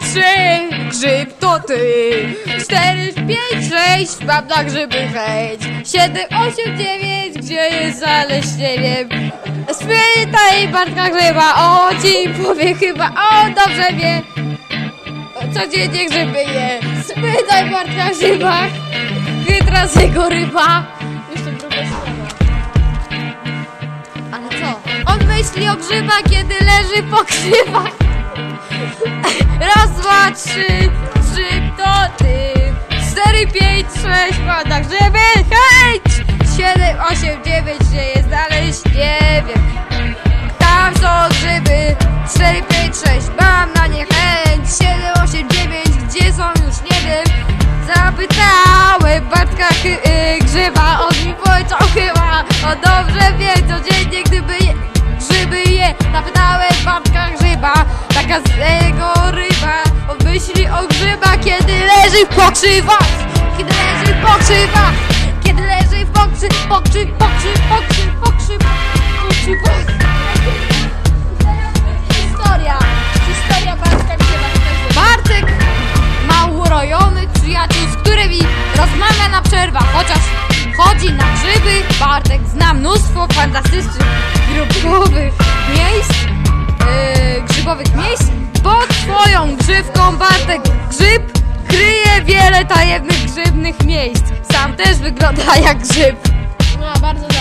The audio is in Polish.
trzy, grzyb to ty. Cztery, pięć, sześć, mam na grzyby chęć. Siedem, osiem, dziewięć, gdzie jest zaleś, nie wiem. Spytaj Bartka Grzyba, o ci powie chyba, on dobrze wie. Codziennie grzyby je. Spytaj Bartka Grzyba, chytra z jego ryba. Jeszcze. Ale co? On myśli o grzybach, kiedy leży po grzybach. Raz, dwa, trzy, grzyb to ty. Cztery, pięć, sześć, pada grzyby, hej! Siedem, osiem, dziewięć, gdzie jest dalej, nie wiem. Tam są grzyby, cztery, pięć, sześć, mam na nie chęć. Siedem, osiem, dziewięć, gdzie są już nie wiem. Zapytałem Bartka chy- y, Grzyba, on mi powiedział chyba, on dobrze wie, codziennie gdyby je. Zapytałem Bartka Grzyba, taka z jego ryba, on myśli o grzybach, kiedy leży w pokrzywach, kiedy leży w pokrzywach, kiedy leży w pokrzy, pokrzy, pokrzy, pokrzy, pokrzy, pokrzy, pokrzy. Historia, historia Bartka Grzyba. Bartek ma urojonych przyjaciół, z którymi rozmawia na przerwach, chociaż fantastycznych grzybowych miejsc, yy, grzybowych miejsc. Pod swoją grzywką Bartek Grzyb kryje wiele tajemnych grzybnych miejsc. Sam też wygląda jak grzyb. No, bardzo